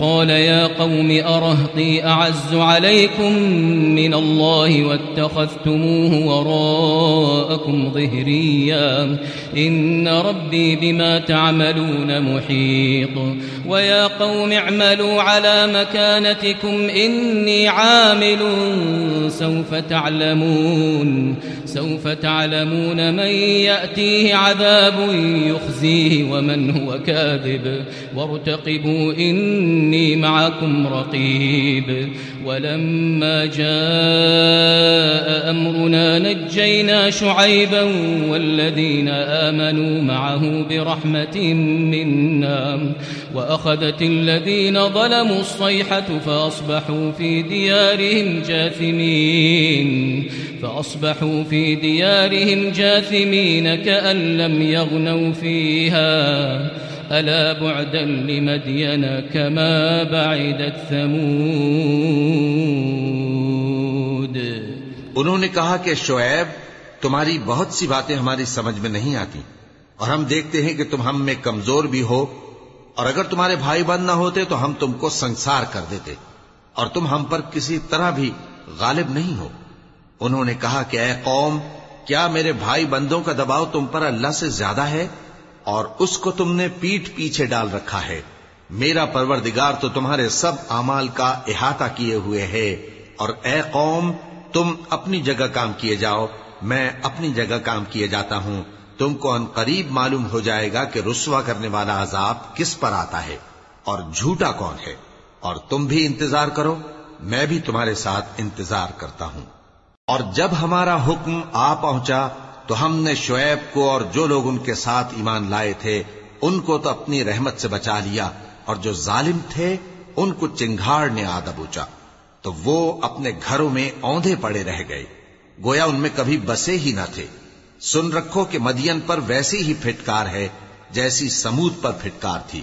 قال يا قوم أرهطي أعز عليكم من الله واتخذتموه وراءكم ظهريا إن ربي بما تعملون محيط ويا قوم اعملوا على مكانتكم إني عامل سوف تعلمون سوف تعلمون من يأتيه عذاب يخزيه ومن هو كاذب وارتقبوا إني إني معكم رقيب ولما جاء أمرنا نجينا شعيبا والذين آمنوا معه برحمة منا وأخذت الذين ظلموا الصيحة فأصبحوا في ديارهم جاثمين فأصبحوا في ديارهم جاثمين كأن لم يغنوا فيها ألا بعدا لمدين كما بعدت ثمود؟ انہوں نے کہا کہ شعیب، تمہاری بہت سی باتیں ہماری سمجھ میں نہیں آتی، اور ہم دیکھتے ہیں کہ تم ہم میں کمزور بھی ہو، اور اگر تمہارے بھائی بند نہ ہوتے تو ہم تم کو سنسار کر دیتے، اور تم ہم پر کسی طرح بھی غالب نہیں ہو۔ انہوں نے کہا کہ اے قوم، کیا میرے بھائی بندوں کا دباؤ تم پر اللہ سے زیادہ ہے؟ اور اس کو تم نے پیٹ پیچھے ڈال رکھا ہے۔ میرا پروردگار تو تمہارے سب اعمال کا احاطہ کیے ہوئے ہے۔ اور اے قوم، تم اپنی جگہ کام کیے جاؤ۔ میں اپنی جگہ کام کیے جاتا ہوں۔ تم کو ان قریب معلوم ہو جائے گا کہ رسوا کرنے والا عذاب کس پر آتا ہے۔ اور جھوٹا کون ہے؟ اور تم بھی انتظار کرو۔ میں بھی تمہارے ساتھ انتظار کرتا ہوں۔ اور جب ہمارا حکم آ پہنچا تو ہم نے شعیب کو اور جو لوگ ان کے ساتھ ایمان لائے تھے، ان کو تو اپنی رحمت سے بچا لیا، اور جو ظالم تھے، ان کو چنگھاڑ نے آدھا بوچا تو وہ اپنے گھروں میں اوندے پڑے رہ گئے۔ گویا ان میں کبھی بسے ہی نہ تھے۔ سن رکھو کہ مدین پر ویسی ہی پھٹکار ہے، جیسی سمود پر پھٹکار تھی۔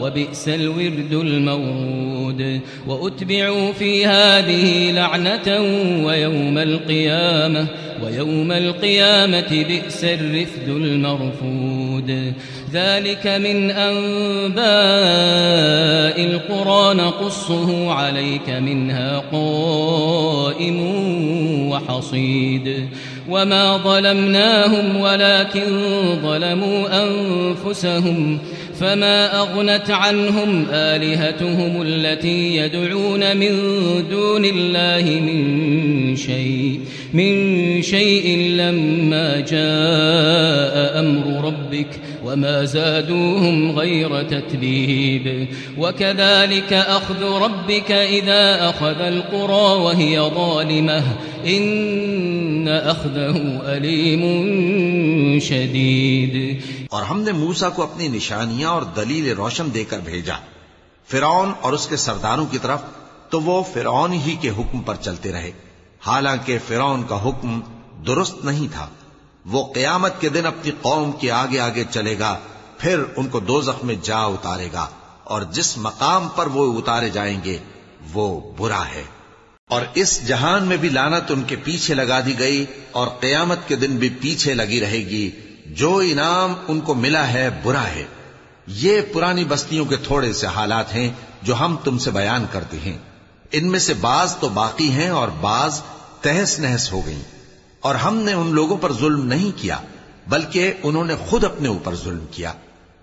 وبئس الورد المورود. وأتبعوا في هذه لعنة ويوم القيامة ويوم القيامة بئس الرفد المرفود. ذلك من أنباء القرى نقصه عليك منها قائم وحصيد. وما ظلمناهم، ولكن ظلموا أنفسهم. فما أغنت عنهم آلهتهم التي يدعون من دون الله من شيء من شيء لما جاء أمر ربك وما زادوهم غير تتبيب. وكذلك أخذ ربك إذا أخذ القرى وهي ظالمة. إن أخذه أليم شديد. اور ہم نے موسا کو اپنی نشانیاں اور دلیل روشن دے کر بھیجا۔ فرعون اور اس کے سرداروں کی طرف تو وہ فرعون ہی کے حکم پر چلتے رہے۔ حالانکہ فرعون کا حکم درست نہیں تھا۔ وہ قیامت کے دن اپنی قوم کے آگے آگے چلے گا، پھر ان کو دو میں جا اتارے گا، اور جس مقام پر وہ اتارے جائیں گے، وہ برا ہے۔ اور اس جہان میں بھی لانت ان کے پیچھے لگا دی گئی، اور قیامت کے دن بھی پیچھے لگی رہے گی۔ جو انعام ان کو ملا ہے، برا ہے۔ یہ پرانی بستیوں کے تھوڑے سے حالات ہیں جو ہم تم سے بیان کرتے ہیں۔ ان میں سے بعض تو باقی ہیں اور بعض تہس نہس ہو گئی اور ہم نے ان لوگوں پر ظلم نہیں کیا، بلکہ انہوں نے خود اپنے اوپر ظلم کیا۔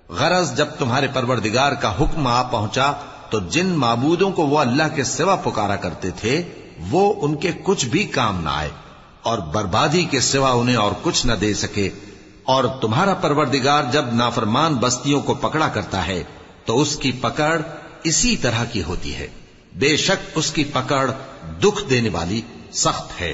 غرض جب تمہارے پروردگار کا حکم آ پہنچا، تو جن معبودوں کو وہ اللہ کے سوا پکارا کرتے تھے، وہ ان کے کچھ بھی کام نہ آئے۔ اور بربادی کے سوا انہیں اور کچھ نہ دے سکے۔ اور تمہارا پروردگار جب نافرمان بستیوں کو پکڑا کرتا ہے، تو اس کی پکڑ اسی طرح کی ہوتی ہے۔ بے شک اس کی پکڑ دکھ دینے والی سخت ہے۔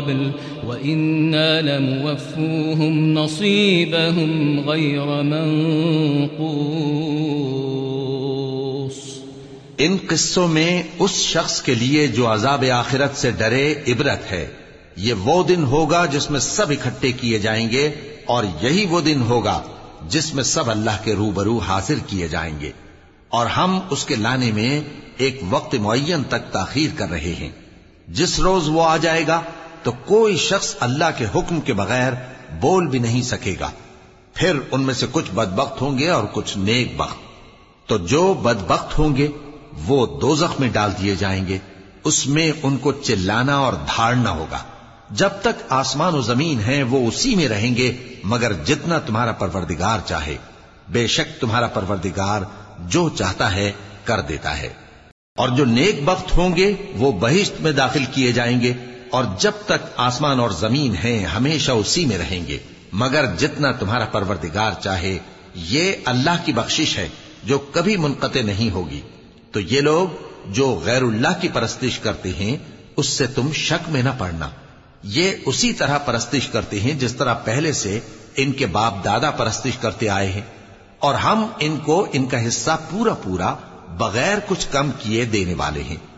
قبل وإنا لموفوهم نصيبهم غير منقوص ان قصوں میں اس شخص کے لیے جو عذاب آخرت سے ڈرے عبرت ہے، یہ وہ دن ہوگا جس میں سب اکٹھے کیے جائیں گے اور یہی وہ دن ہوگا جس میں سب اللہ کے روبرو حاضر کیے جائیں گے۔ اور ہم اس کے لانے میں ایک وقت معین تک تاخیر کر رہے ہیں۔ جس روز وہ آ جائے گا تو کوئی شخص اللہ کے حکم کے بغیر بول بھی نہیں سکے گا۔ پھر ان میں سے کچھ بدبخت ہوں گے اور کچھ نیک بخت۔ تو جو بدبخت ہوں گے، وہ دو میں ڈال دیے جائیں گے۔ اس میں ان کو چلانا اور دھاڑنا ہوگا۔ جب تک آسمان و زمین ہیں، وہ اسی میں رہیں گے، مگر جتنا تمہارا پروردگار چاہے۔ بے شک تمہارا پروردگار جو چاہتا ہے، کر دیتا ہے۔ اور جو نیک بخت ہوں گے، وہ بہشت میں داخل کیے جائیں گے۔ اور جب تک آسمان اور زمین ہیں، ہمیشہ اسی میں رہیں گے۔ مگر جتنا تمہارا پروردگار چاہے، یہ اللہ کی بخشش ہے جو کبھی منقطع نہیں ہوگی۔ تو یہ لوگ جو غیر اللہ کی پرستش کرتے ہیں، اس سے تم شک میں نہ پڑنا۔ یہ اسی طرح پرستش کرتے ہیں جس طرح پہلے سے ان کے باپ دادا پرستش کرتے آئے ہیں۔ اور ہم ان کو ان کا حصہ پورا پورا بغیر کچھ کم کیے دینے والے ہیں۔